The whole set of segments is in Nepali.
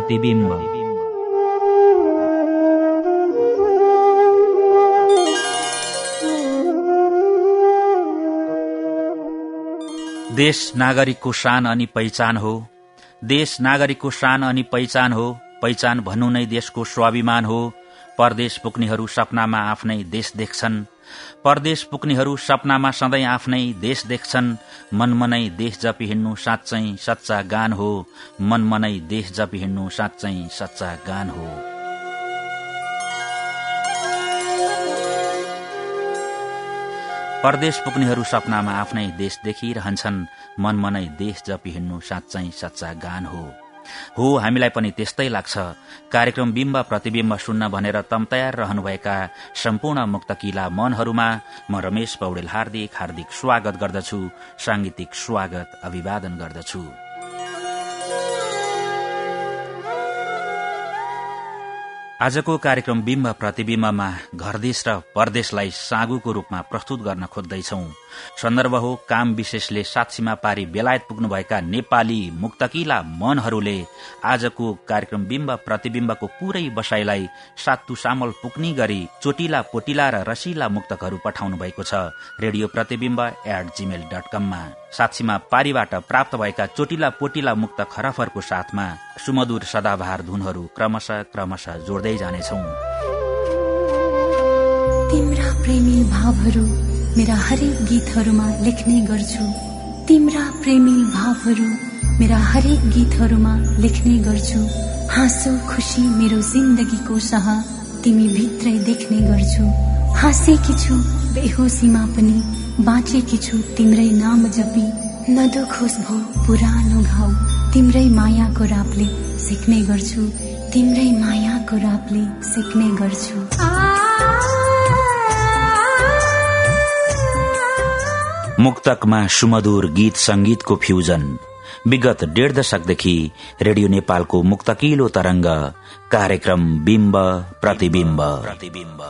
बिम्ब प्रतिबिम्ब। देश नागरिकको शान अनि पहिचान हो। देश नागरिकको शान अनि पहिचान हो। पहिचान भन्नु नै देशको स्वाभिमान हो। परदेश पुग्नेहरू सपनामा आफ्नै देश देख्छन्। परदेश पुग्नेहरू सपनामा सधैँ आफ्नै देश देख्छन्। मनमनै देश जपी हिँड्नु साँच्चै सच्चा गान हो। मनमनै देश जपी हिँड्नु साँच्चै सच्चा गान हो। परदेश पुग्नेहरू सपनामा आफ्नै देश देखिरहन्छन्। मनमनै देश जपी हिँड्नु साँच्चै सच्चा गान हो। हो हामीलाई पनि त्यस्तै लाग्छ। कार्यक्रम बिम्ब प्रतिविम्ब सुन्न भनेर तम तयार रहनुभएका सम्पूर्ण मुक्तकिला मनहरूमा म रमेश पौडेल हार्दिक हार्दिक स्वागत गर्दछु। सांगीतिक स्वागत अभिवादन गर्दछु। आजको कार्यक्रम बिम्ब प्रतिविम्बमा घरदेश र परदेशलाई सागुको रूपमा प्रस्तुत गर्न खोज्दैछौ। सन्दर्भ हो काम विशेषले साक्षीमा पारी बेलायत पुग्नुभएका नेपाली मुक्तकिला मनहरूले आजको कार्यक्रम बिम्ब प्रतिविम्बको पूरै बसाईलाई सातु सामल पुग्ने गरी चोटिला पोटिला र रसिला मुक्तकहरू पठाउनु भएको छ। Radio Pratibimba at Gmail dot कममा साक्षीमा पारीबाट प्राप्त भएका चोटिला पोटिला मुक्त खरफहरूको साथमा सुमधुर सदाभार धुनहरू क्रमशः क्रमशः जोड्दै जानेछौ। मेरा हरेक गीतहरूमा लेख्ने गर्छु। तिम्रा प्रेमी भावहरू मेरा हरेक गीतहरूमा लेख्ने गर्छु। हाँसो खुसी मेरो जिन्दगीको सह तिमी भित्रै देख्ने गर्छु। हाँसेकी छु बेहोसीमा पनि बाँचेकी छु तिम्रै नाम जपी नदोखोस भो पुरानो घाउ। तिम्रै मायाको रापले सिक्ने गर्छु। तिम्रै मायाको रापले सिक्ने गर्छु। मुक्तकमा सुमधुर गीत संगीतको फ्युजन। विगत डेढ दशकदेखि रेडियो नेपालको मुक्तकिलो तरंग कार्यक्रम बिम्ब प्रतिबिम्ब। प्रतिबिम्ब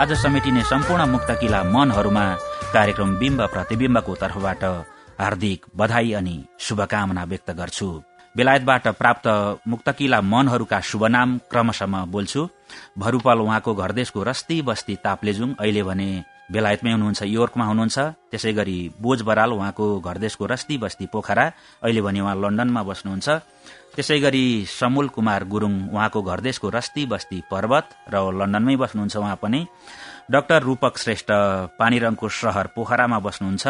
आज समेटिने सम्पूर्ण मुक्तकिला मनहरूमा कार्यक्रम बिम्ब प्रतिविम्बको तर्फबाट हार्दिक बधाई अनि शुभकामना व्यक्त गर्छु। बेलायतबाट प्राप्त मुक्तकिला मनहरूका शुभनाम क्रमशः बोल्छु। भरूपल उहाँको घरदेशको रस्ती बस्ती ताप्लेजुङ अहिले भने बेलायतमै हुनुहुन्छ योर्कमा हुनुहुन्छ। त्यसै गरी बोझ बराल उहाँको घरदेशको रस्ती बस्ती पोखरा अहिले भने उहाँ लन्डनमा बस्नुहुन्छ। त्यसै गरी समूल कुमार गुरूङ उहाँको घरदेशको रस्ती बस्ती पर्वत र लन्डनमै बस्नुहुन्छ उहाँ पनि। डाक्टर रूपक श्रेष्ठ पानीरङको शहर पोखरामा बस्नुहुन्छ।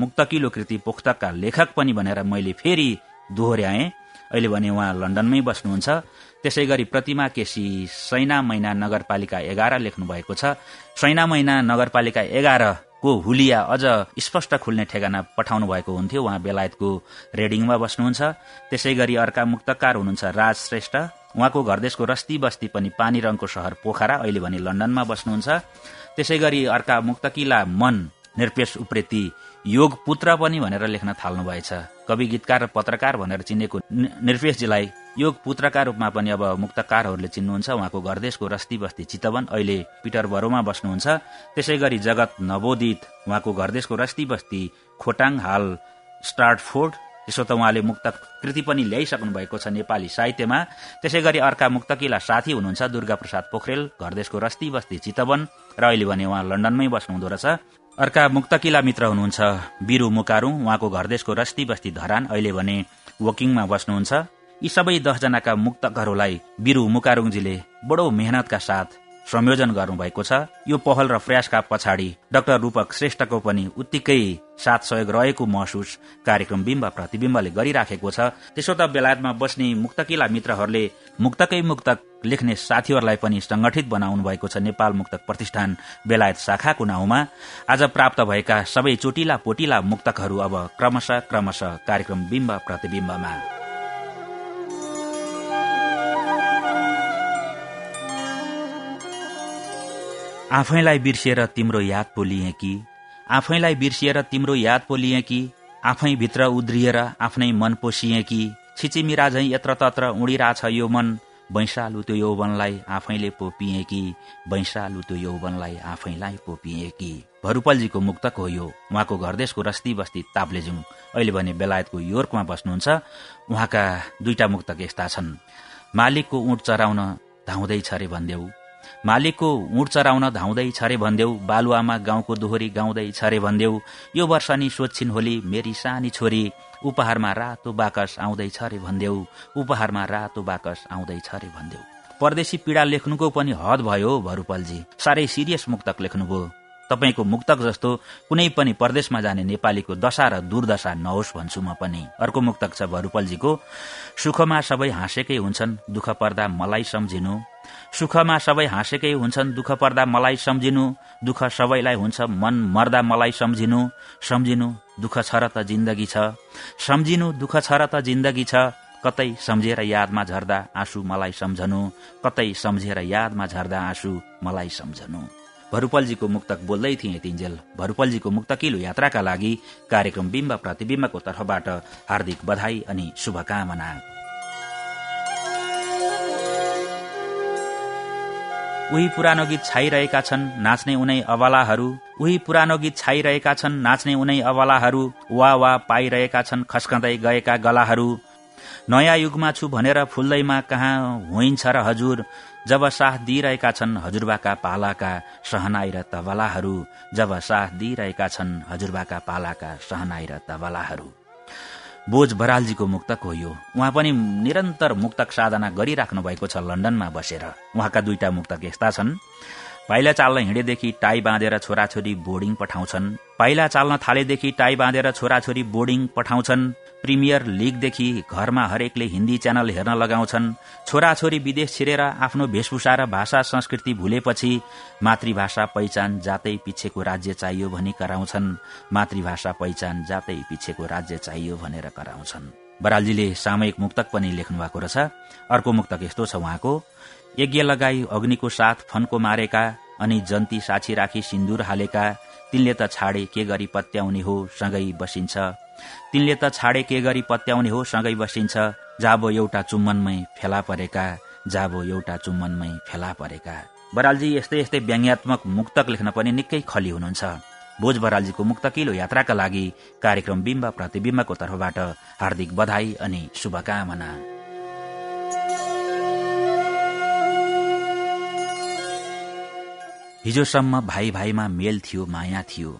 मुक्तकिलो कृति पोख्तकका लेखक पनि भनेर मैले फेरि दोहोऱ्याएँ। अहिले भने उहाँ लन्डनमै बस्नुहुन्छ। त्यसै गरी प्रतिमा केसी सैना मैना नगरपालिका एघार लेख्नु भएको छ। सैना मैना नगरपालिका एघारको हुलिया अझ स्पष्ट खुल्ने ठेगाना पठाउनु भएको हुन्थ्यो। उहाँ बेलायतको रेडिङमा बस्नुहुन्छ। त्यसै गरी अर्का मुक्तकार हुनुहुन्छ राज श्रेष्ठ। उहाँको घरदेशको रस्ती बस्ती पनि पानी रङको शहर पोखरा अहिले भने लन्डनमा बस्नुहुन्छ। त्यसै गरी अर्का मुक्तकिला मन निर्पेश उप्रेती योग पुत्र पनि भनेर लेख्न थाल्नु भएछ कवि गीतकार र पत्रकार भनेर चिनेको निर्पेशजीलाई योग पुत्रका रूपमा पनि अब मुक्तकारहरूले चिन्नुहुन्छ। उहाँको घरदेशको रस्ती बस्ती चितवन अहिले पिटर बरोमा बस्नुहुन्छ। त्यसै गरी जगत नवोदित उहाँको घरदेशको रस्ती बस्ती खोटाङ हाल स्टार्टफोर्ड त्यसो त उहाँले मुक्त कृति पनि ल्याइसक्नु भएको छ नेपाली साहित्यमा। त्यसै गरी अर्का मुक्तकिला साथी हुनुहुन्छ दुर्गा प्रसाद पोखरेल घरदेशको रस्ती बस्ती चितवन र अहिले भने उहाँ लन्डनमै बस्नुहुँदो रहेछ। अर्का मुक्तकिला मित्र हुनुहुन्छ बिरु मुकारुङ उहाँको घरदेशको रस्ती बस्ती धरान अहिले भने वकिङमा बस्नुहुन्छ। यी सबै दसजनाका मुक्तकहरूलाई बिरु मुकारुङजीले बडो मेहनतका साथ संयोजन गर्नुभएको छ। यो पहल र प्रयासका पछाडि डाक्टर रूपक श्रेष्ठको पनि उत्तिकै साथ सहयोग रहेको महसुस कार्यक्रम बिम्ब प्रतिविम्बले गरिराखेको छ। त्यसो त बेलायतमा बस्ने मुक्तकिला मित्रहरूले मुक्तकै मुक्तक लेख्ने साथीहरूलाई पनि संगठित बनाउनु भएको छ नेपाल मुक्तक प्रतिष्ठान बेलायत शाखाको नाउँमा। आज प्राप्त भएका सबै चोटिला पोटिला मुक्तकहरू अब क्रमशः क्रमशः कार्यक्रम बिम्ब प्रतिविम्बमा आफैलाई बिर्सिएर तिम्रो याद पोलिए कि? आफैलाई बिर्सिएर तिम्रो याद पोलिए कि? आफै भित्र उद्रिएर आफ्नै मन पोसिए कि? छिचिमिरा झै यत्र तत्र उडिरहेछ यो मन? बैशालु त्यो यौवनलाई आफैले पो पिए कि? बैशालु त्यो यौवनलाई आफैलाई पो पिए कि? भरूपलजीको मुक्तक हो यो? उहाँको घरदेशको रस्ती बस्ती ताप्लेजुङ। अहिले भने बेलायतको योर्कमा बस्नुहुन्छ। उहाँका दुईटा मुक्तक यस्ता छन्। मालिकको ऊँट चराउन धाउँदैछ अरे भन्देऊ। मालिकको ऊँट चराउन धाउँदै छरे भन्देऊ बालुवामा गाउँको दोहोरी गाउँदै छरे भन्देऊ यो वर्ष नि सोध्छिन् होली मेरी सानी छोरी उपहारमा रातो बाकस आउँदैछ रे भन्देऊ उपहारमा रातो बाकस आउँदैछ रे भन्देऊ। परदेशी पीड़ा लेख्नुको पनि हद भयो भरूपलजी। साह्रै सिरियस मुक्तक लेख्नुभयो। तपाईँको मुक्तक जस्तो कुनै पनि परदेशमा जाने नेपालीको दशा र दुर्दशा नहोस् भन्छु म पनि। अर्को मुक्तक छ भरूपलजीको सुखमा सबै हाँसेकै हुन्छन् दुःख पर्दा मलाई सम्झिनु सुखमा सबै हाँसेकै हुन्छन् दुःख पर्दा मलाई सम्झिनु दुःख सबैलाई हुन्छ मन मर्दा मलाई सम्झिनु सम्झिनु दुःख छ र त जिन्दगी छ। सम्झिनु दुःख छ र त जिन्दगी छ कतै सम्झेर यादमा झर्दा आँसु मलाई सम्झनु कतै सम्झेर यादमा झर्दा आँसु मलाई सम्झनु। भरूपलजीको मुक्तक बोल्दै थिए तिन्जेल। भरूपलजीको मुक्तकिलो यात्राका लागि कार्यक्रम बिम्ब प्रतिविम्बको तर्फबाट हार्दिक बधाई अनि शुभकामना। उही पुरानो गीत छाइरहेका छन् नाच्ने उनै अबलाहरू उही पुरानो गीत छाइरहेका छन् नाच्ने उनै अबलाहरू वा वा पाइरहेका छन् खस्कँदै गएका गलाहरू। नयाँ युगमा छु भनेर फुल्दैमा कहाँ होइन्छ र हजुर? जब साथ दिइरहेका छन् हजुरबाका पालाका सहनाई र तबलाहरू। जब साथ दिइरहेका छन् हजुरबाका पालाका सहनाई र तबलाहरू। बोझ बरालजीको मुक्तक हो यो। उहाँ पनि निरन्तर मुक्तक साधना गरिराख्नु भएको छ लन्डनमा बसेर। उहाँका दुईटा मुक्तक यस्ता छन्। पाइला चाल्न हिँडेदेखि टाई बाँधेर छोराछोरी बोर्डिङ पठाउँछन्। पाइला चाल्न थालेदेखि टाई बाँधेर छोराछोरी बोर्डिङ पठाउँछन्। प्रिमियर लिगदेखि घरमा हरेकले हिन्दी च्यानल हेर्न लगाउँछन्। छोराछोरी विदेश छिरेर आफ्नो वेशभूषा र भाषा संस्कृति भुलेपछि मातृभाषा पहिचान जातै पिछेको राज्य चाहियो भनी कराउँछन्। मातृभाषा पहिचान जातै पिछेको राज्य चाहियो भनेर कराउँछन्। बरालजीले सामयिक मुक्तक पनि लेख्नु भएको रहेछ। अर्को मुक्तक यस्तो छ उहाँको। यज्ञ लगाई अग्निको साथ फन्को मारेका अनि जन्ती साक्षी राखी सिन्दुर हालेका तिनले त छाडे के गरी पत्याउने हो सँगै बसिन्छ। तिनले त छाडे के गरी पत्याउने हो सँगै बसिन्छ। जाबो एउटा चुम्बनमै फेला परेका जाबो एउटा चुम्बनमै फेला परेका। बरालजी यस्तै यस्तै व्यङ्ग्यात्मक मुक्तक लेख्न पनि निकै खली हुनुहुन्छ। भोज बरालजीको मुक्तकिलो यात्राका लागि कार्यक्रम बिम्ब प्रतिविम्बको तर्फबाट हार्दिक बधाई अनि शुभकामना। हिजोसम्म भाइ भाइमा मेल थियो माया थियो।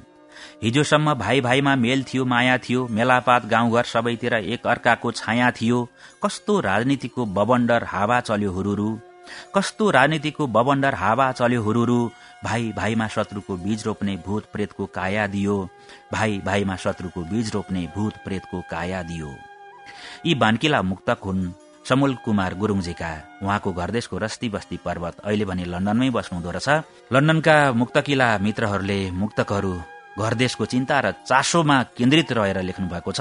हिजोसम्म भाइ भाइमा मेल थियो माया थियो। मेलापात गाउँघर सबैतिर एक अर्काको छाया थियो। कस्तो राजनीतिको बबन्डर हावा चल्यो हुरुरु। कस्तो राजनीतिको बबन्डर हावा चल्यो हुरुरु। भाइ भाइमा शत्रुको बीज रोप्ने भूत प्रेतको काया दियो। भाइ भाइमा शत्रुको बीज रोप्ने भूत प्रेतको काया दियो। यी बान्किला मुक्तक हुन्। समूल कुमार गुरुङजीका उहाँको घरदेशको रस्ती बस्ती पर्वत अहिले भने लन्डनमै बस्नुहुँदो रहेछ। लन्डनका मुक्तकिला मित्रहरूले मुक्तकहरू घरदेशको चिन्ता र चासोमा केन्द्रित रहेर लेख्नु भएको छ।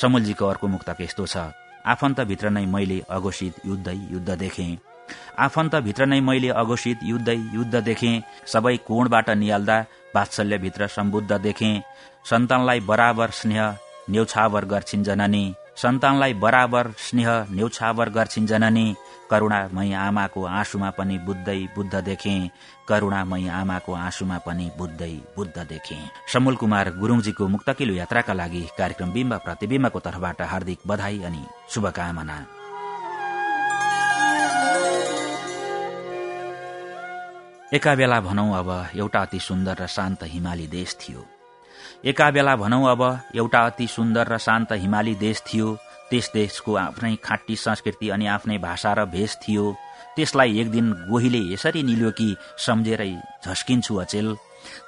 समूलजीको अर्को मुक्तक यस्तो छ। आफन्तभित्र नै मैले अघोषित युद्धै युद्ध देखे। आफन्तभित्र नै मैले अघोषित युद्धै युद्ध देखे। सबै कोणबाट निहाल्दा वात्सल्यभित्र सम्बुद्ध देखे। सन्तानलाई बराबर स्नेह न्यौछावर गर्छिन् जननी। सन्तानलाई बराबर स्नेह न्यौछावर गर्छिन् जननी करुणामय आमाको आँसुमा पनि बुद्धै बुद्ध देखे करुणामय आमाको आँसुमा पनि बुद्धै बुद्ध देखे। समूल कुमार गुरुङजीको मुक्तकिलो यात्राका लागि कार्यक्रम बिम्ब प्रतिविम्बको तर्फबाट हार्दिक बधाई अनि शुभकामना। एका बेला भनौं अब एउटा अति सुन्दर र शान्त हिमाली देश थियो। एका बेला भनौं अब एउटा अति सुन्दर र शान्त हिमाली देश थियो। त्यस देशको आफ्नै खाटी संस्कृति अनि आफ्नै भाषा र भेष थियो। त्यसलाई एक दिन गोहीले यसरी निल्यो कि सम्झेरै झस्किन्छु अचेल।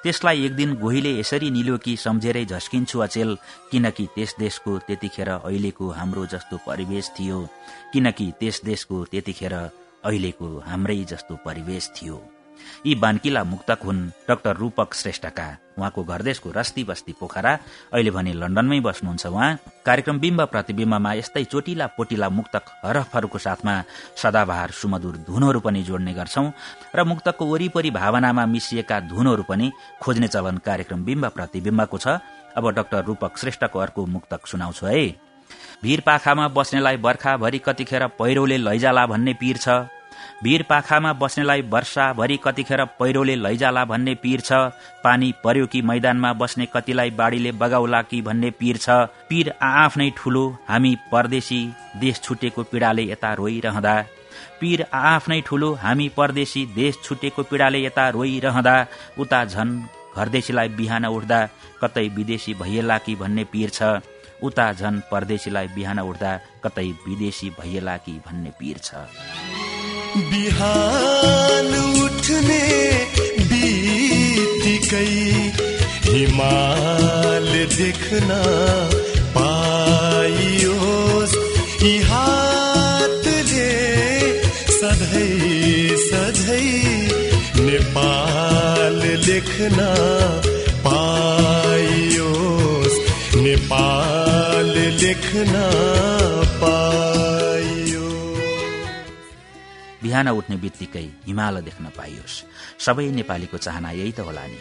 त्यसलाई एक दिन गोहीले यसरी निल्यो कि सम्झेरै झस्किन्छु अचेल किनकि त्यस देशको त्यतिखेर अहिलेको हाम्रो जस्तो परिवेश थियो। किनकि त्यस देशको त्यतिखेर अहिलेको हाम्रै जस्तो परिवेश थियो। यी बान्किला मुक्तक हुन् डाक्टर रूपक श्रेष्ठका। उहाँको घरदेशको रस्ती बस्ती पोखरा। अहिले भने लन्डनमै बस्नुहुन्छ उहाँ। कार्यक्रम बिम्ब प्रतिविम्बमा यस्तै चोटिला पोटिला मुक्तक हरफहरूको साथमा सदाबहार सुमधुर धुनहरू पनि जोड्ने गर्छौं र मुक्तकको वरिपरि भावनामा मिसिएका धुनहरू पनि खोज्ने चलन कार्यक्रम बिम्ब प्रतिविम्बको छ। अब डाक्टर रूपक श्रेष्ठको अर्को मुक्तक सुनाउँछु है। भिर पाखामा बस्नेलाई बर्खाभरि कतिखेर पहिरोले लैजाला भन्ने पीर छ। भिर पाखामा बस्नेलाई वर्षाभरि कतिखेर पहिरोले लैजाला भन्ने पीर छ पानी पर्यो कि मैदानमा बस्ने कतिलाई बाढ़ीले बगाउला कि भन्ने पीर छ। पीर आआफ्नै ठूलो हामी परदेशी देश छुटेको पीड़ाले यता रोइरहँदा। पीर आआफ्नै ठूलो हामी परदेशी देश छुटेको पीड़ाले यता रोइरहँदा। उता झन घरदेशीलाई बिहान उठ्दा कतै विदेशी भइएला कि भन्ने पीर छ। उता झन परदेशीलाई बिहान उठ्दा कतै विदेशी भइएला कि भन्ने पीर छ। बिहान उठ्ने बित्तिकै हिमाल देख्न पाइयोस्। यी हातले सधैँ सधैँ नेपाल लेख्न पाइयोस्। नेपाल लेख्न बिहान उठ्ने बित्तिकै हिमाल देख्न पाइयोस्। सबै नेपालीको चाहना यही त होला नि।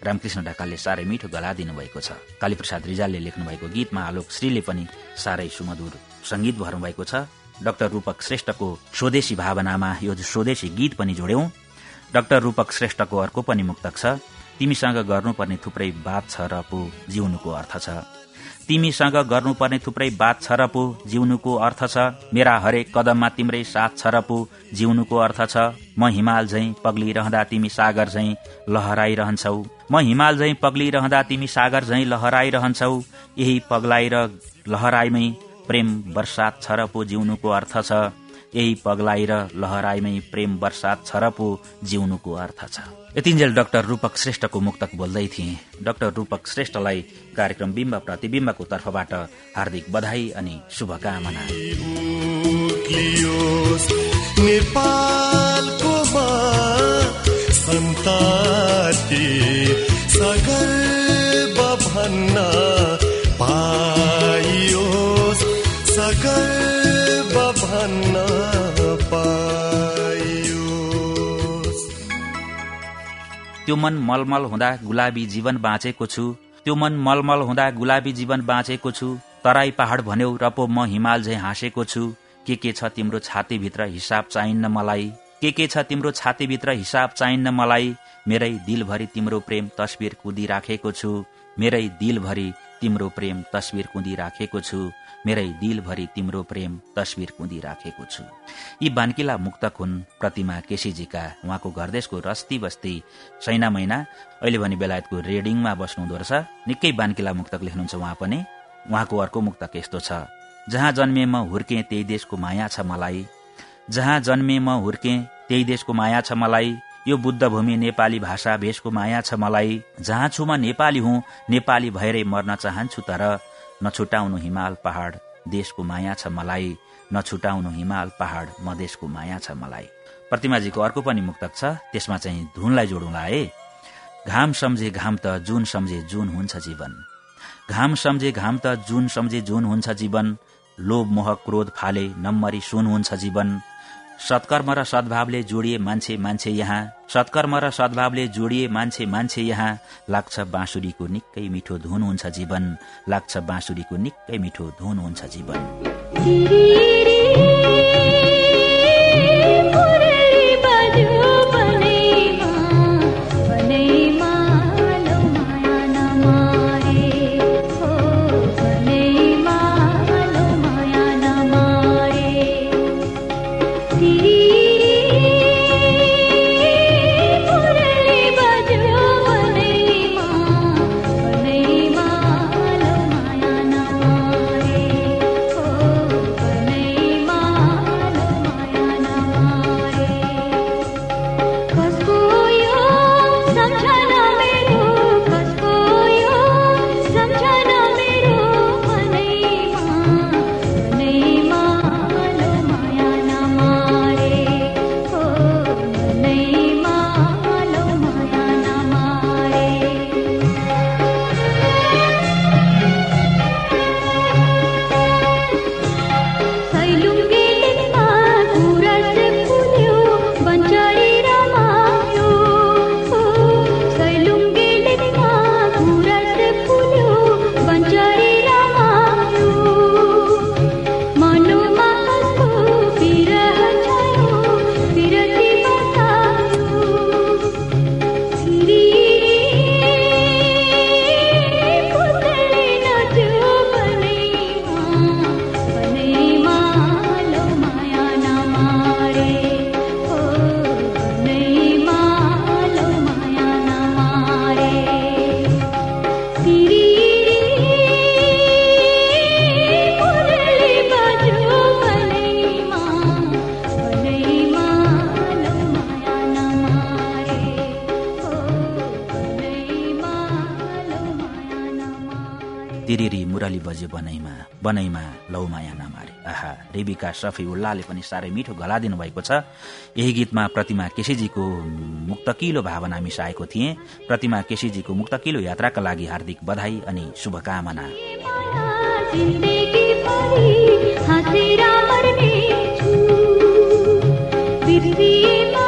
रामकृष्ण ढकालले साह्रै मिठो गला दिनुभएको छ। कालीप्रसाद रिजालले लेख्नु भएको गीतमा आलोक श्रीले पनि साह्रै सुमधुर संगीत भर्नुभएको छ। डाक्टर रूपक श्रेष्ठको स्वदेशी भावनामा यो स्वदेशी गीत पनि जोड्यौं। डाक्टर रूपक श्रेष्ठको अर्को पनि मुक्तक छ। तिमीसँग गर्नुपर्ने थुप्रै बात छ र पो जिउनुको अर्थ छ। तिमीसँग गर्नुपर्ने थुप्रै बात छ र पो जिउनुको अर्थ छ मेरा हरेक कदममा तिम्रै साथ छ र पो जिउनुको अर्थ छ म हिमाल झै पग्लिरहँदा तिमी सागर झै लहराइरहन्छौ। म हिमाल झै पग्लिरहँदा तिमी सागर झै लहराइरहन्छौ। यही पग्लाइ र लहराइमै प्रेम वर्षात छ र पो जिउनुको अर्थ छ। यही पगलाई र लहराइमै प्रेम वर्षात छ र पो जिउनुको अर्थ छ। यतिन्जेल डाक्टर रूपक श्रेष्ठको मुक्तक बोल्दै थिए। डाक्टर रूपक श्रेष्ठलाई कार्यक्रम बिम्ब प्रतिविम्बको तर्फबाट हार्दिक बधाई अनि शुभकामना। त्यो मन मलमल हुँदा गुलाबी जीवन बाँचेको छु। त्यो मन मलमल हुँदा गुलाबी जीवन बाँचेको छु। तराई पहाड़ भन्यौ र पो म हिमाल झै हाँसेको छु। के के छ तिम्रो छातीभित्र हिसाब चाहिन्न मलाई? के के छ तिम्रो छातीभित्र हिसाब चाहिन्न मलाई? मेरै दिलभरि तिम्रो प्रेम तस्विर कुदिराखेको छु। मेरै दिलभरि तिम्रो प्रेम तस्विर कुदिराखेको छु। मेरै दिलभरि तिम्रो प्रेम तस्विर कुदिराखेको छु। यी बान्किला मुक्तक हुन् प्रतिमा केसीजीका। उहाँको घरदेशको रस्ती बस्ती। सैना महिना अहिले भने बेलायतको रेडिङमा बस्नुहुँदो रहेछ निकै बान्किला मुक्तक लेख्नुहुन्छ उहाँ पनि। उहाँको अर्को मुक्तक यस्तो छ। जहाँ जन्मे म हुर्के त्यही देशको माया छ मलाई। जहाँ जन्मे म हुर्के त्यही देशको माया छ मलाई। यो बुद्ध भूमि नेपाली भाषा भेषको माया छ मलाई। जहाँ छु म नेपाली हुँ नेपाली भएरै मर्न चाहन्छु तर। नछुटाउनु हिमाल पहाड़ देशको माया छ मलाई। नछुटाउनु हिमाल पहाड़ मधेसको माया छ मलाई। प्रतिमाजीको अर्को पनि मुक्तक छ त्यसमा चाहिँ धुनलाई जोडौँला है घाम सम्झे घाम त जुन सम्झे जुन हुन्छ जीवन। घाम सम्झे घाम त जुन सम्झे जुन हुन्छ जीवन। लोभ मोह क्रोध फाले नम्मरी सुन हुन्छ जीवन। सत्कर्म र सद्भावले जोडिए मान्छे मान्छे यहाँ। सत्कर्म र सद्भावले जोडिए मान्छे मान्छे यहाँ। लाग्छ बाँसुरीको निकै मिठो धुन हुन्छ जीवन। लाग्छ बाँसुरीको निकै मिठो धुन हुन्छ जीवन। आहा रेबिका सफी उल्लाले पनि साह्रै मिठो गला दिनुभएको छ। यही गीतमा प्रतिमा केसीजीको मुक्तकिलो भावना मिसाएको थिए। प्रतिमा केसीजीको मुक्तकिलो यात्राका लागि हार्दिक बधाई अनि शुभकामना। कुर्ची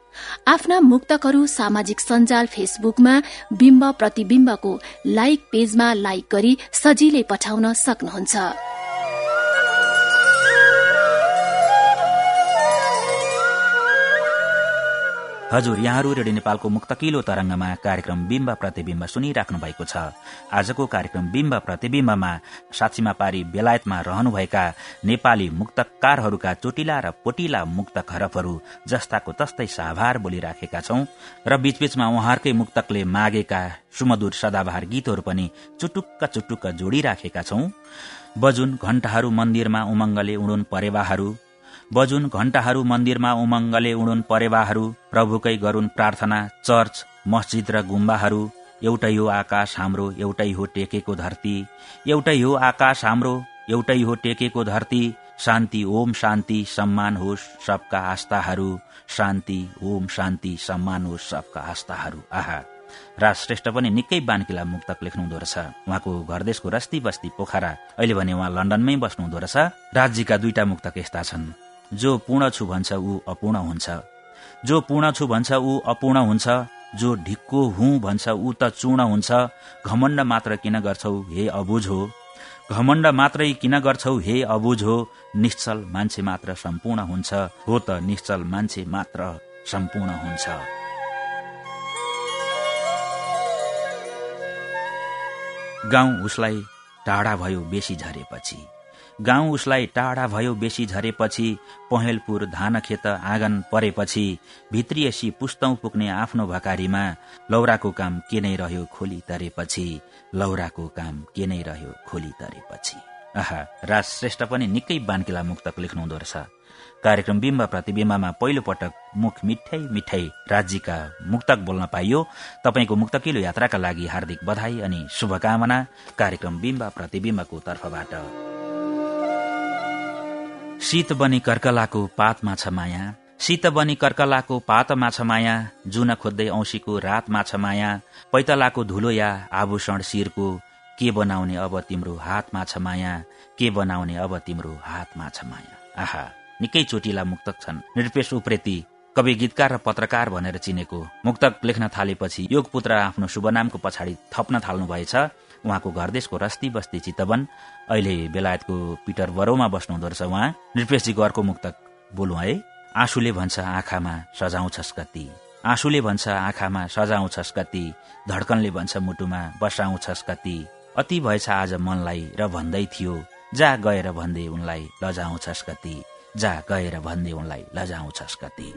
आफ्ना मुक्तकहरू सामाजिक सञ्जाल फेसबुकमा बिम्ब प्रतिविम्बको लाइक पेजमा लाइक गरी सजिलै पठाउन सक्नुहुन्छ। हजुर यहाँहरू रेडियो नेपालको मुक्तकिलो तरंगमा कार्यक्रम बिम्ब प्रतिविम्ब सुनिराख्नु भएको छ। आजको कार्यक्रम बिम्ब प्रतिविम्बमा साक्षीमा पारी बेलायतमा रहनुभएका नेपाली मुक्तकारहरूका चोटिला र पोटिला मुक्तक हरफहरू जस्ताको तस्तै साभार बोलिराखेका छौं। र बीचबीचमा उहाँहरूकै मुक्तकले मागेका सुमधुर सदाबहार गीतहरू पनि चुटुक्क चुटुक्क जोडिराखेका छौं। बजुन घण्टाहरू मन्दिरमा उमंगले उडुन परेवाहरू बजुन घण्टाहरू मन्दिरमा उमङ्गले उडुन परेवाहरू प्रभुकै गरून् प्रार्थना चर्च मस्जिद र गुम्बाहरू एउटै हो आकाश हाम्रो एउटै हो टेकेको धरती। एउटै हो आकाश हाम्रो एउटै हो टेकेको धरती। शान्ति ओम शान्ति सम्मान होस् सबका आस्थाहरू। शान्ति ओम शान्ति सम्मान होस् सबका आस्थाहरू। आहा। राज श्रेष्ठ पनि निकै बानकिला मुक्तक लेख्नुहुँदो रहेछ। उहाँको घरदेशको रस्ती बस्ती पोखरा। अहिले भने उहाँ लन्डनमै बस्नुहुँदो रहेछ। राज्यका दुईटा मुक्तक यस्ता छन्। जो पूर्ण छु भन्छ ऊ अपूर्ण हुन्छ। जो पूर्ण छु भन्छ ऊ अपूर्ण हुन्छ। जो ढिक्को हुँ भन्छ ऊ त चूर्ण हुन्छ। घमण्ड मात्र किन गर्छौ हे अबुझ हो? घमण्ड मात्रै किन गर्छौ हे अबुझ हो? निश्चल मान्छे मात्र सम्पूर्ण हुन्छ। हो त निश्चल मान्छे मात्र सम्पूर्ण हुन्छ। गाउँ उसलाई टाढा भयो बेसी झरेपछि। गाउँ उसलाई टाढा भयो बेसी झरेपछि पहेलपुर धान खेत आँगन परेपछि भित्रिएसी पुस्तौं पुग्ने आफ्नो भकारीमा लौराको काम के नै रह्यो खोली तरेपछि लौराको काम के नै रह्यो खोली तरेपछि। आहा राज श्रेष्ठ पनि निकै बानकिला मुक्तक लेख्नुहुँदो रहेछ कार्यक्रम बिम्ब प्रतिविम्बमा पहिलो पटक मुख मिठै मिठै राज्यका मुक्तक बोल्न पाइयो। तपाईँको मुक्तकिलो यात्राका लागि हार्दिक बधाई अनि शुभकामना। कार्यक्रम बिम्ब प्रतिविम्बको तर्फबाट। शीत बनी कर्कलाको पातमा छ माया। शीत बनी कर्कलाको पातमा छ माया जुन खोज्दै औँसीको रातमा छ माया पैतलाको धुलो या आभूषण शिरको के बनाउने अब तिम्रो हातमा छ माया के बनाउने अब तिम्रो हातमा छ माया। आहा निकै चोटिला मुक्तक छन्। निरपेश उप्रेती कवि गीतकार र पत्रकार भनेर चिनेको मुक्तक लेख्न थालेपछि योगपुत्र आफ्नो शुभनामको पछाडि थप्न थाल्नु भएछ उहाँको घरदेशको रस्ती बस्ती चितवन अहिले बेलायतको पिटर बरोमा बस्नुहुँदो रहेछ उहाँ। नृपेशजीको अर्को मुक्तक बोलु है। आँसुले भन्छ आँखामा सजाउँछस् कति आँसुले भन्छ आँखामा सजाउँछस् कति धड्कनले भन्छ मुटुमा बसाउँछस् कति अति भएछ आज मनलाई र भन्दै थियो जा गएर भन्दै उनलाई लजाउँछस् कति जा गएर भन्दै उनलाई लजाउँछस् कति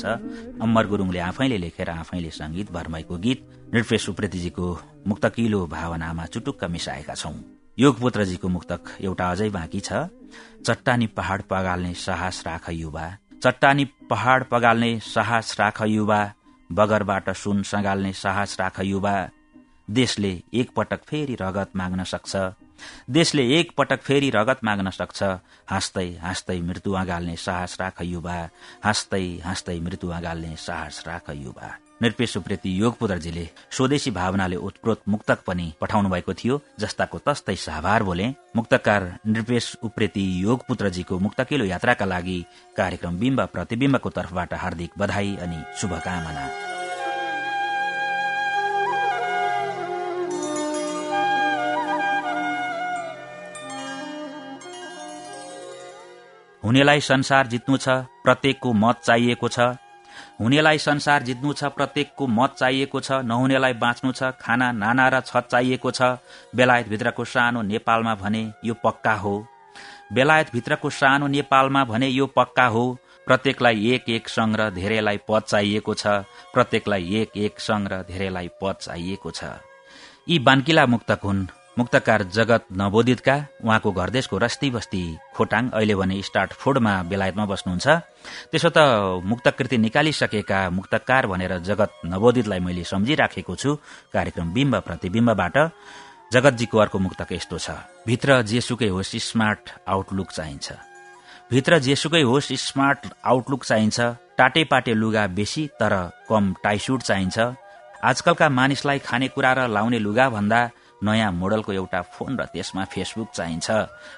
छ। अम्बर गुरूङले आफैले लेखेर आफैले संगीत भरमाईको गीत नृपेश उप्रेतीजीको मुक्तकिलो भावनामा चुटुक्क मिसाएका छौं। योगपुत्रजीको मुक्तक एउटा अझै बाँकी छ। चट्टानी पहाड़ पगाल्ने साहस राख युवा। चट्टानी पहाड़ पगाल्ने साहस राख युवा। बगरबाट सुन सगाल्ने साहस राख युवा। देशले एक पटक फेरि रगत माग्न सक्छ। देशले एक पटक फेरि रगत माग्न सक्छ। हाँस्दै हाँस्दै मृत्यु अगाल्ने साहस राख युवा। हाँस्दै हाँस्दै मृत्यु अगाल्ने साहस राख युवा। नृपेश उप्रेती योगपुत्रजीले स्वदेशी भावनाले उत्प्रोत मुक्तक पनि पठाउनु भएको थियो जस्ताको तस्तै सहभार बोले मुक्तकार नृपेश उप्रेती योगपुत्रजीको मुक्तकिलो यात्राका लागि कार्यक्रम बिम्ब प्रतिविम्बको तर्फबाट हार्दिक बधाई अनि शुभकामना। हुनेलाई संसार जित्नु छ प्रत्येकको मत चाहिएको छ। हुनेलाई संसार जित्नु छ प्रत्येकको मत चाहिएको छ। नहुनेलाई बाँच्नु छ खाना नाना र छत चाहिएको छ। बेलायतभित्रको सानो नेपालमा भने यो पक्का हो। बेलायतभित्रको सानो नेपालमा भने यो पक्का हो। प्रत्येकलाई एक एक र धेरैलाई पद चाहिएको छ। प्रत्येकलाई एक एक र धेरैलाई पद चाहिएको छ। यी बान्किला मुक्तक हुन्। मुक्तकार जगत नवोदितका उहाँको घरदेशको रस्ती बस्ती खोटाङ अहिले भने स्टार्ट फुडमा बेलायतमा बस्नुहुन्छ। त्यसो त मुक्तकृति निकालिसकेका मुक्तकार भनेर जगत नवोदितलाई मैले सम्झिराखेको छु। कार्यक्रम बिम्ब प्रतिविम्बबाट जगतजीको अर्को मुक्तक यस्तो छ। भित्र जेसुकै होस् स्मार्ट आउटलुक चाहिन्छ। भित्र जेसुकै होस् स्मार्ट आउटलुक चाहिन्छ। टाटे पाटे लुगा बेसी तर कम टाइसुट चाहिन्छ। आजकलका मानिसलाई खानेकुरा र लाउने लुगा भन्दा नयाँ मोडलको एउटा फोन र त्यसमा फेसबुक चाहिन्छ।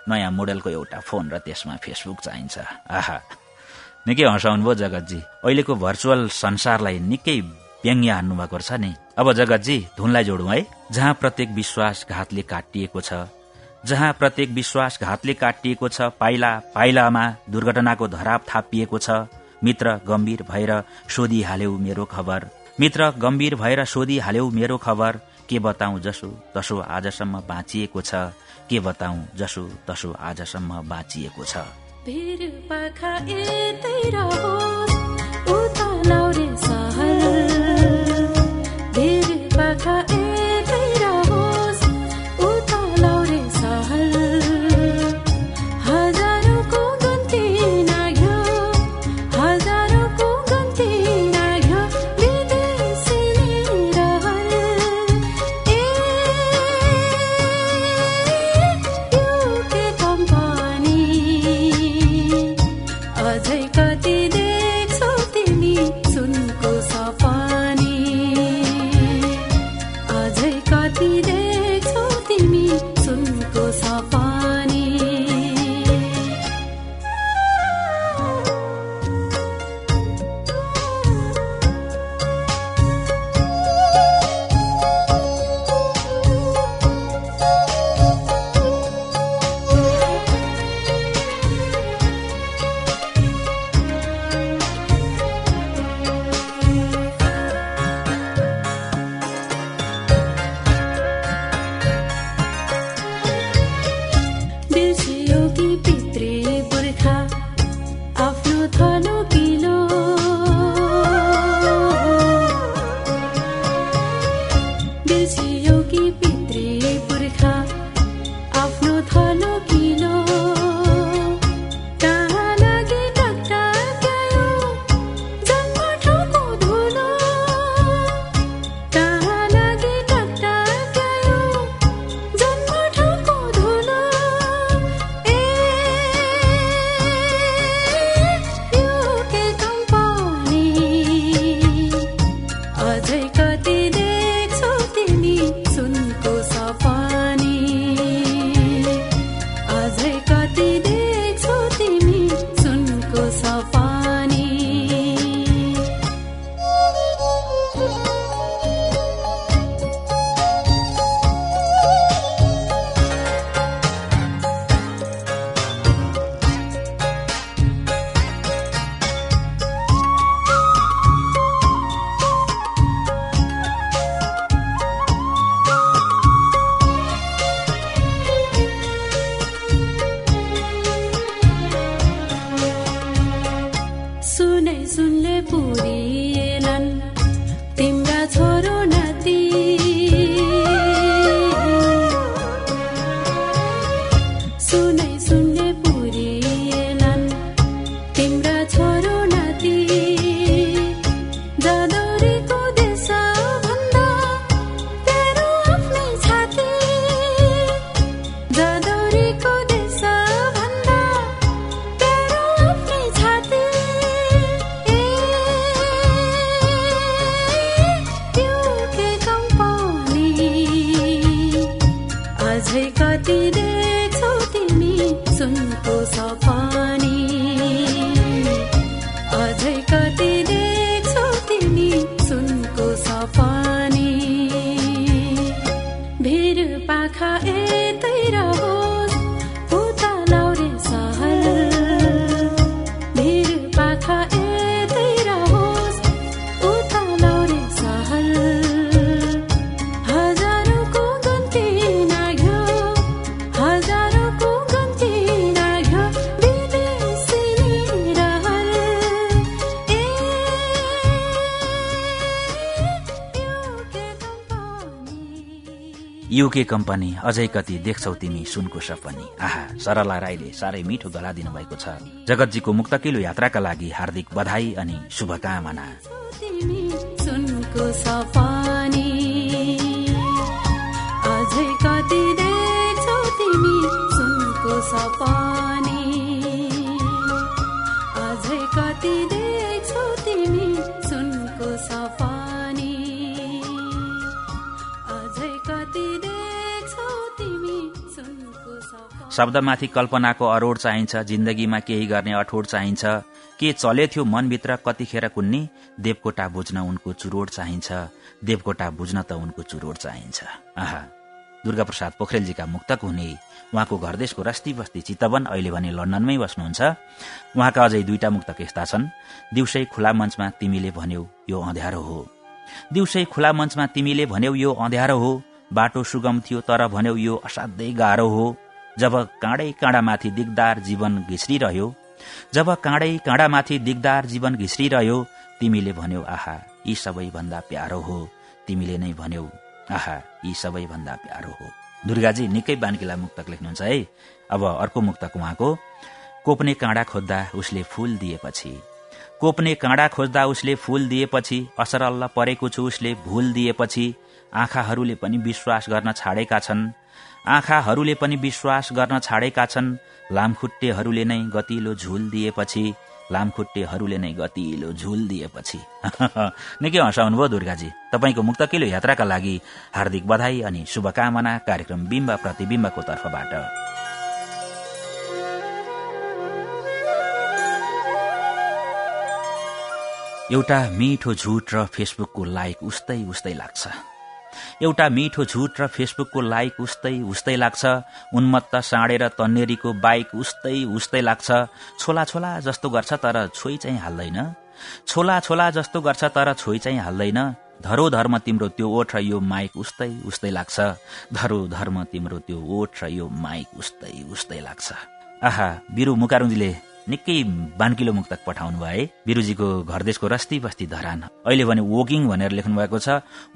नयाँ मोडलको एउटा फोन र त्यसमा फेसबुक चाहिन्छ। आहा। निकै हँसाउनु भयो जगतजी। अहिलेको भर्चुअल संसारलाई निकै व्यङ्ग्य हान्नु भएको छ नि। अब जगतजी धुनलाई जोडौँ है। जहाँ प्रत्येक विश्वास घातले काटिएको छ जहाँ प्रत्येक विश्वास घातले काटिएको छ पाइला पाइलामा दुर्घटनाको धराप थापिएको छ मित्र गम्भीर भएर सोधिहाल्यौ मेरो खबर। मित्र गम्भीर भएर सोधिहाल्यौ मेरो खबर। के बताऊ जसो तसो आजसम्म बाँचिएको छ? के बताऊ जसो तसो आजसम्म बाँचिएको छ? उता युके कम्पनी अझै कति देख्छौ तिमी सुनको सपनी आहा सरला राईले साह्रै मिठो गला दिनुभएको छ। जगतजीको मुक्तकिलो यात्राका लागि हार्दिक बधाई अनि शुभकामना। अझै शब्दमाथि कल्पनाको अरोड चाहिन्छ जिन्दगीमा केही गर्ने अठोट चाहिन्छ। के चले थियो मनभित्र कतिखेर कुन्नी? देवकोटा बुझ्न उनको चुरोड चाहिन्छ। देवकोटा बुझ्न त उनको चुरोड चाहिन्छ। आहा दुर्गा प्रसाद पोखरेलजीका मुक्तक हुने उहाँको घरदेशको रस्ती बस्ती चितवन अहिले भने लन्डनमै बस्नुहुन्छ। उहाँका अझै दुईटा मुक्तक यस्ता छन्। दिउँसै खुला मञ्चमा तिमीले भन्यौ यो अँध्यारो हो। दिउँसै खुला मञ्चमा तिमीले भन्यौ यो अँध्यारो हो। बाटो सुगम थियो तर भन्यौ यो असाध्यै गाह्रो हो। जब काँडै काँडामाथि दिगदार जीवन घिस्रिरह्यो जब काँडै काँडामाथि दिगदार जीवन घिस्रिरह्यो तिमीले भन्यौ आहा यी सबैभन्दा प्यारो हो। तिमीले नै भन्यौ आहा यी सबैभन्दा प्यारो हो। दुर्गाजी निकै बान्किला मुक्तक लेख्नुहुन्छ है? अब अर्को मुक्तक उहाँको। कोप्ने काँडा खोज्दा उसले फूल दिएपछि कोप्ने काँडा खोज्दा उसले फूल दिएपछि असरल्ल परेको छु उसले भूल दिएपछि आँखाहरूले पनि विश्वास गर्न छाडेका छन्। आँखाहरूले पनि विश्वास गर्न छाडेका छन्। लामखुट्टेहरूले नै गतिलो झुल दिएपछि लामखुट्टेहरूले नै गतिलो झुल दिएपछि। निकै हँसाउनु भयो दुर्गाजी। तपाईँको मुक्तकिलो यात्राका लागि हार्दिक बधाई अनि शुभकामना कार्यक्रम बिम्ब प्रतिबिम्बको तर्फबाट। एउटा मिठो झुट र फेसबुकको लाइक उस्तै उस्तै लाग्छ। एउटा मिठो झुट र फेसबुकको लाइक उस्तै उस्तै लाग्छ। उन्मत्त साँडेर तन्नेरीको बाइक उस्तै उस्तै लाग्छ। छोला छोला जस्तो गर्छ तर छोइ चाहिँ हाल्दैन। छोला छोला जस्तो गर्छ तर छोइ चाहिँ हाल्दैन। धरो धर्म तिम्रो त्यो ओठ र यो माइक उस्तै उस्तै लाग्छ। धरो धर्म तिम्रो त्यो ओठ र यो माइक उस्तै उस्तै लाग्छ। आहा बिरु मुकारुङजीले निकै बान्किलो मुक्तक पठाउनु है बिरुजीको घरदेशको रस्ती बस्ती धरान। अहिले भने वोकिङ भनेर लेख्नु भएको छ।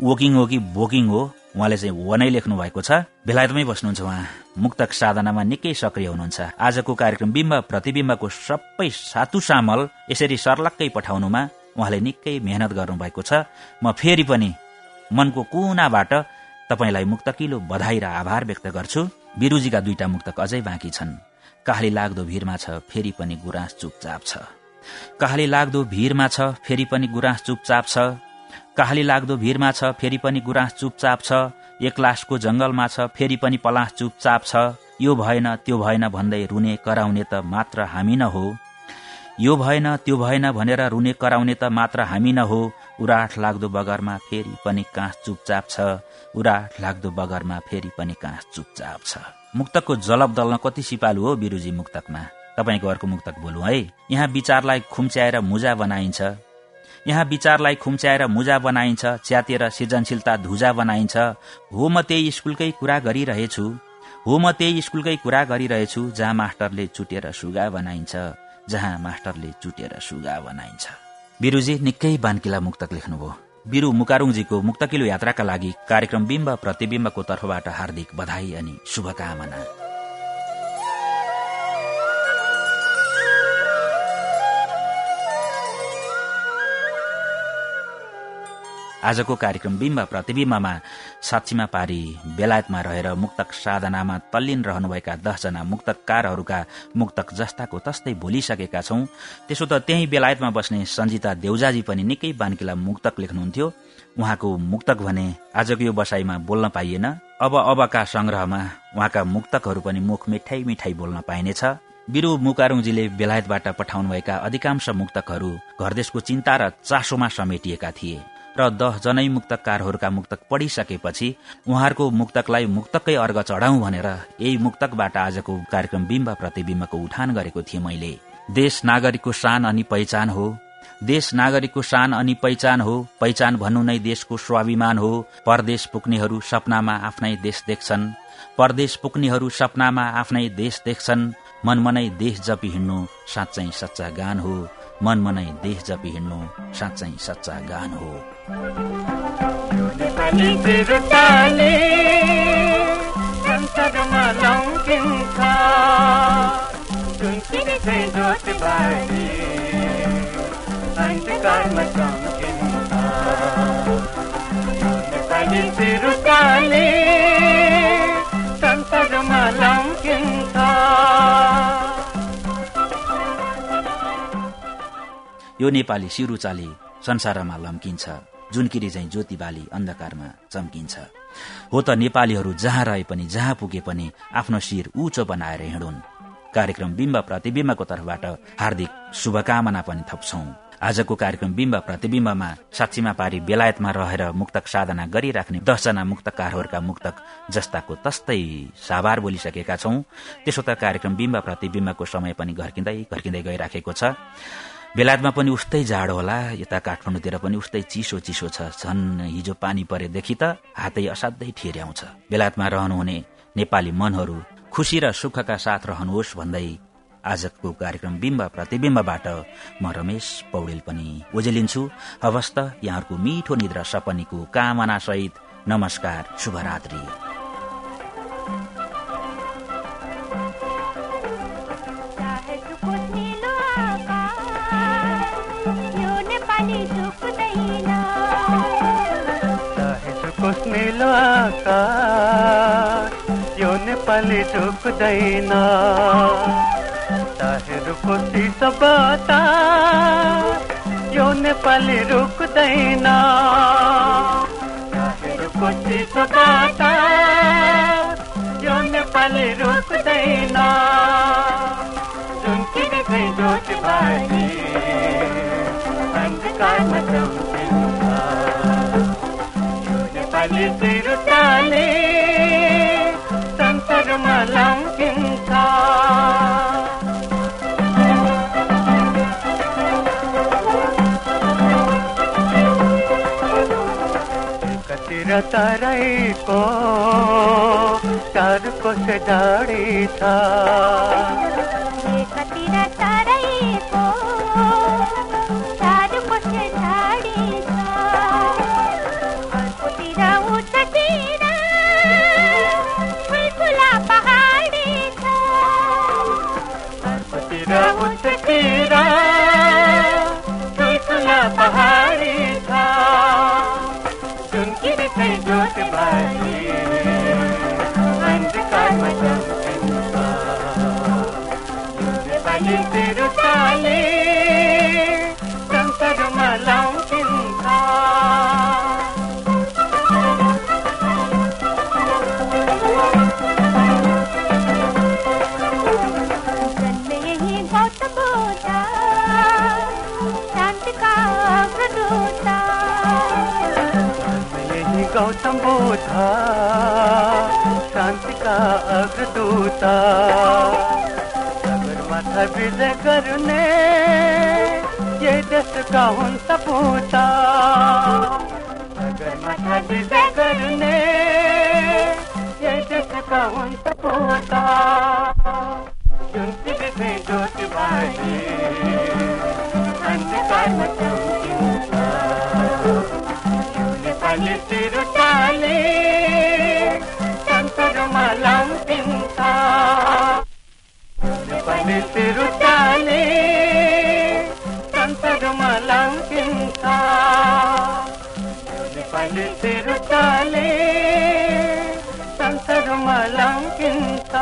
वोकिङ हो कि बोकिङ हो? उहाँले चाहिँ हो नै लेख्नु भएको छ। बेलायतमै बस्नुहुन्छ उहाँ। मुक्तक साधनामा निकै सक्रिय हुनुहुन्छ। आजको कार्यक्रम बिम्ब प्रतिबिम्बको सबै सातु सामल यसरी सर्लक्कै पठाउनुमा उहाँले निकै मेहनत गर्नुभएको छ। म फेरि पनि मनको कुनाबाट तपाईँलाई मुक्तकिलो बधाई र आभार व्यक्त गर्छु। बिरुजीका दुईटा मुक्तक अझै बाँकी छन्। काहली लाग्दो भिरमा छ फेरि पनि गुराँस चुपचाप छ। काहली लाग्दो भिरमा छ फेरि पनि गुराँस चुपचाप छ। काहली लाग्दो भिरमा छ फेरि पनि गुराँस चुपचाप छ। एक लासको जंगलमा छ फेरि पनि पलास चुपचाप छ। यो भएन त्यो भएन भन्दै रुने कराउने त मात्र हामी न हो। यो भएन त्यो भएन भनेर रुने कराउने त मात्र हामी न हो। उराठ लाग्दो बगरमा फेरि पनि काँस चुपचाप छ। उराठ लाग्दो बगरमा फेरि पनि काँस चुपचाप छ। मुक्तकको जलप दल्न कति सिपालु हो बिरुजी मुक्तकमा? तपाईँको अर्को मुक्तक बोलु है। यहाँ विचारलाई खुम्च्याएर मुजा बनाइन्छ। यहाँ विचारलाई खुम्च्याएर मुजा बनाइन्छ च्यातेर सृजनशीलता धुजा बनाइन्छ। हो म त्यही स्कुलकै कुरा गरिरहेछु। हो म त्यही स्कुलकै कुरा गरिरहेछु जहाँ मास्टरले चुटेर सुगा बनाइन्छ जहाँ मास्टरले चुटेर सुगा बनाइन्छ। बिरुजी निकै बान्किला मुक्तक लेख्नुभयो। बिरु मुकारुङजीको मुक्तकिलो यात्राका लागि कार्यक्रम बिम्ब प्रतिबिम्बको तर्फबाट हार्दिक बधाई अनि शुभकामना। आजको कार्यक्रम बिम्ब प्रतिबिम्बमा साक्षीमा पारी बेलायतमा रहेर मुक्तक साधनामा तल्लीन रहनुभएका दसजना मुक्तकारहरूका मुक्तक जस्ताको तस्तै भुलिसकेका छौं। त्यसो त त्यही बेलायतमा बस्ने सञ्जिता देउजाजी पनि निकै बान्किला मुक्तक लेख्नुहुन्थ्यो। उहाँको मुक्तक भने आजको यो बसाईमा बोल्न पाइएन। अब अबका संग्रहमा उहाँका मुक्तकहरू पनि मुख मिठाई मिठाई बोल्न पाइनेछ। बिरु मुकारुङजीले बेलायतबाट पठाउनुभएका अधिकांश मुक्तकहरू घरदेशको चिन्ता र चासोमा समेटिएका थिए। र दह जनै मुक्तकारहरूका मुक्तक पढिसकेपछि उहाँहरूको मुक्तकलाई मुक्तकै अर्घ चढाउँ भनेर यही मुक्तकबाट आजको कार्यक्रम बिम्ब प्रतिबिम्बको उठान गरेको थिएँ मैले। देश नागरिकको शान अनि पहिचान हो। देश नागरिकको शान अनि पहिचान हो। पहिचान भन्नु नै देशको स्वाभिमान हो। परदेश पुग्नेहरू सपनामा आफ्नै देश देख्छन्। परदेश पुग्नेहरू सपनामा आफ्नै देश देख्छन्। मनमनै देश जपी हिँड्नु साँच्चै सच्चा गान हो। मनमनै देश जपी हिँड्नु साँच्चै सच्चा गान हो। नेपाली संसदमा नेपाली यो नेपाली सिरुचाली संसारमा लम्किन्छ। जुनकिरी चाहिँ ज्योति बाली अन्धकारमा चम्किन्छ। हो त नेपालीहरू जहाँ रहे पनि जहाँ पुगे पनि आफ्नो शिर उँचो बनाएर हिँडुन्। कार्यक्रम बिम्ब प्रतिविम्बको तर्फबाट हार्दिक शुभकामना पनि थप्छौं। आजको कार्यक्रम बिम्ब प्रतिविम्बमा साक्षीमा पारी बेलायतमा रहेर मुक्तक साधना गरिराख्ने दसजना मुक्तकारहरूका मुक्तक जस्ताको तस्तै साभार बोलिसकेका छौं। त्यसो त कार्यक्रम बिम्ब प्रतिविम्बको समय पनि घर्किँदै घर्किँदै गइराखेको छ। बेलायतमा पनि उस्तै जाडो होला यता काठमाडौँतिर पनि उस्तै चिसो चिसो छ। झन् हिजो पानी परेदेखि त हातै असाध्यै ठेर्याउँछ बेलायतमा रहनुहुने नेपाली मनहरू खुशी र सुखका साथ रहनुहोस् भन्दै आजको कार्यक्रम बिम्ब प्रतिविम्बबाट म रमेश पौडेल पनि ओजेलिन्छु। हवस् त यहाँहरूको मिठो निद्रा सपनीको कामना सहित नमस्कार शुभरात्री। आकाश यो नेपाली झुक्दैन चाहे रुकोस् सब यो नेपाली रुक्दैन चाहे रुकोस् सब यो नेपाली रुक्दैन जुन किने चाहिँ जोत बाली अन्धकारमा चम्किन्छ तिरुताले संसारमा लम्किन्छ। कतिर तराईको चारको से डाँडी छ। नेपाली तिरुताले संसारमा लम्किन्छ जन्मे यही गौतम बुद्ध, शान्तिका अग्रदूता। यही गौतम बुद्ध शान्तिका अग्रदूता सगरमाथा विजय गर्ने यही देशका हुन् सपूता। सगरमाथा विजय गर्ने यही देशका हुन् सपूता। जुन चाहिँ ज्योति भाइ अन्धकारमा चम्किन्छ नेपाली तिरुताले संसारमा लम्किन्छ नेपाली तिरुताले संसारमा लम्किन्छ नेपाली तिरुताले संसारमा लम्किन्छ